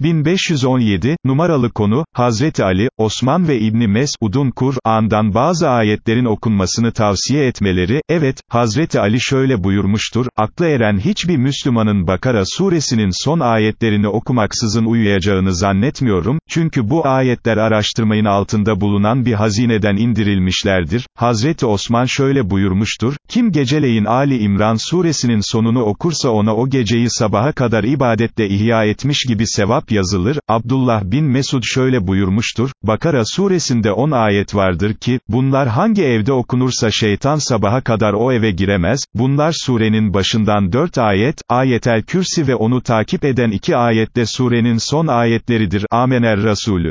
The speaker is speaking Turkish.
1517, numaralı konu, Hazreti Ali, Osman ve İbni Mesud'un Kur'an'dan bazı ayetlerin okunmasını tavsiye etmeleri, evet, Hazreti Ali şöyle buyurmuştur, aklı eren hiçbir Müslümanın Bakara suresinin son ayetlerini okumaksızın uyuyacağını zannetmiyorum, çünkü bu ayetler araştırmayın altında bulunan bir hazineden indirilmişlerdir, Hazreti Osman şöyle buyurmuştur, kim geceleyin Ali İmran suresinin sonunu okursa ona o geceyi sabaha kadar ibadetle ihya etmiş gibi sevap yazılır, Abdullah bin Mesud şöyle buyurmuştur, Bakara suresinde 10 ayet vardır ki, bunlar hangi evde okunursa şeytan sabaha kadar o eve giremez, bunlar surenin başından 4 ayet, ayetel kürsi ve onu takip eden 2 ayette surenin son ayetleridir, Amener Resulü.